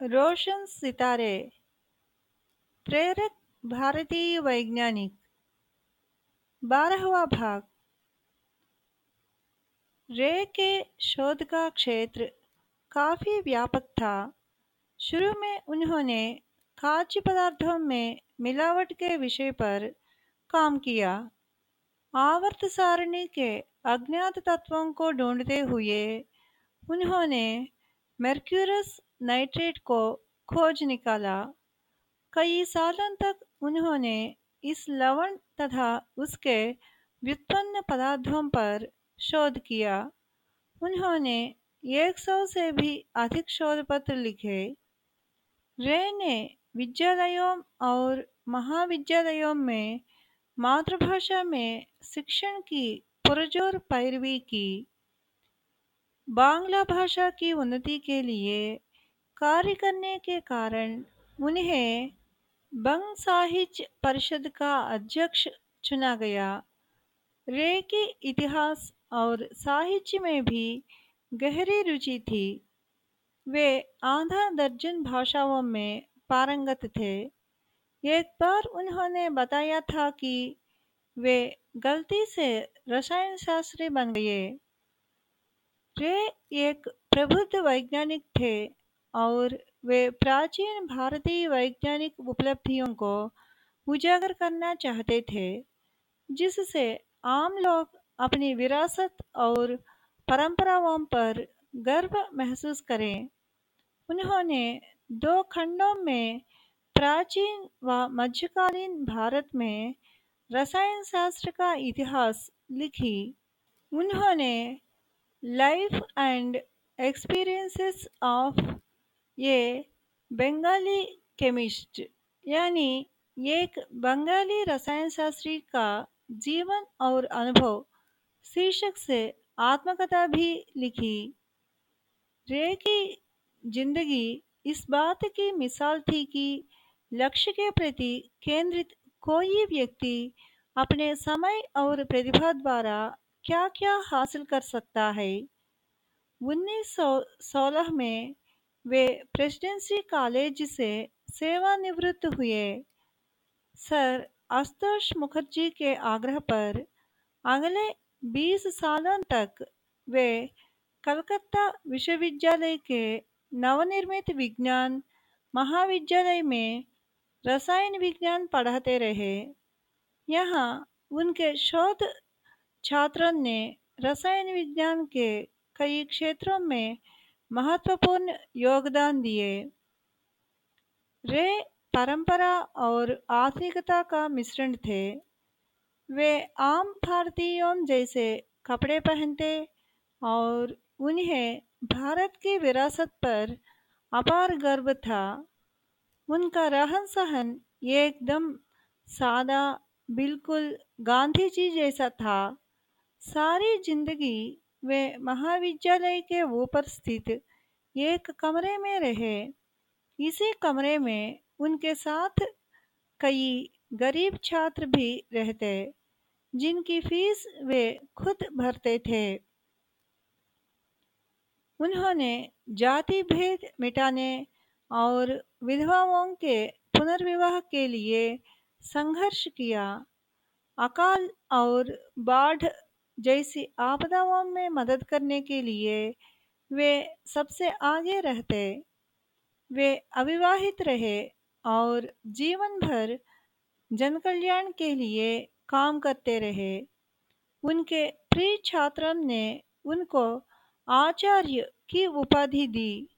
रोशन सितारे, प्रेरक भारतीय वैज्ञानिक, बारहवा भाग। रे के शोध का क्षेत्र काफ़ी व्यापक था। शुरू में उन्होंने खाद्य पदार्थों में मिलावट के विषय पर काम किया। आवर्त सारणी के अज्ञात तत्वों को ढूंढते हुए उन्होंने मर्क्यूरस नाइट्रेट को खोज निकाला। कई सालों तक उन्होंने इस लवण तथा उसके व्युत्पन्न पदार्थों पर शोध किया। उन्होंने 100 से भी अधिक शोध पत्र लिखे। रे ने विद्यालयों और महाविद्यालयों में मातृभाषा में शिक्षण की पुरजोर पैरवी की। बांग्ला भाषा की उन्नति के लिए कार्य करने के कारण उन्हें बंग साहित्य परिषद का अध्यक्ष चुना गया। रे के इतिहास और साहित्य में भी गहरी रुचि थी। वे आधा दर्जन भाषाओं में पारंगत थे। एक बार उन्होंने बताया था कि वे गलती से रसायन शास्त्री बन गए। रे एक प्रबुद्ध वैज्ञानिक थे और वे प्राचीन भारतीय वैज्ञानिक उपलब्धियों को उजागर करना चाहते थे, जिससे आम लोग अपनी विरासत और परंपराओं पर गर्व महसूस करें। उन्होंने दो खंडों में प्राचीन व मध्यकालीन भारत में रसायन शास्त्र का इतिहास लिखी। उन्होंने लाइफ एंड एक्सपीरियंसेस ऑफ़ ये बंगाली केमिस्ट यानी एक बंगाली रसायन शास्त्री का जीवन और अनुभव शीर्षक से आत्मकथा भी लिखी। रे की ज़िंदगी इस बात की मिसाल थी कि लक्ष्य के प्रति केंद्रित कोई व्यक्ति अपने समय और प्रतिभा द्वारा क्या क्या हासिल कर सकता है? 1916 में वे प्रेसिडेंसी कॉलेज से सेवानिवृत्त हुए। सर आशुतोष मुखर्जी के आग्रह पर अगले 20 सालों तक वे कलकत्ता विश्वविद्यालय के नवनिर्मित विज्ञान महाविद्यालय में रसायन विज्ञान पढ़ाते रहे। यहाँ उनके शोध छात्रों ने रसायन विज्ञान के कई क्षेत्रों में महत्वपूर्ण योगदान दिए। रे परंपरा और आधुनिकता का मिश्रण थे। वे आम भारतीयों जैसे कपड़े पहनते और उन्हें भारत की विरासत पर अपार गर्व था। उनका रहन सहन एकदम सादा, बिल्कुल गांधी जी जैसा था। सारी ज़िंदगी वे महाविद्यालय के ऊपर स्थित एक कमरे में रहे। इसी कमरे में उनके साथ कई गरीब छात्र भी रहते, जिनकी फ़ीस वे खुद भरते थे। उन्होंने जाति भेद मिटाने और विधवाओं के पुनर्विवाह के लिए संघर्ष किया। अकाल और बाढ़ जैसी आपदाओं में मदद करने के लिए वे सबसे आगे रहते, वे अविवाहित रहे और जीवन भर जनकल्याण के लिए काम करते रहे। उनके प्रिय छात्रों ने उनको आचार्य की उपाधि दी।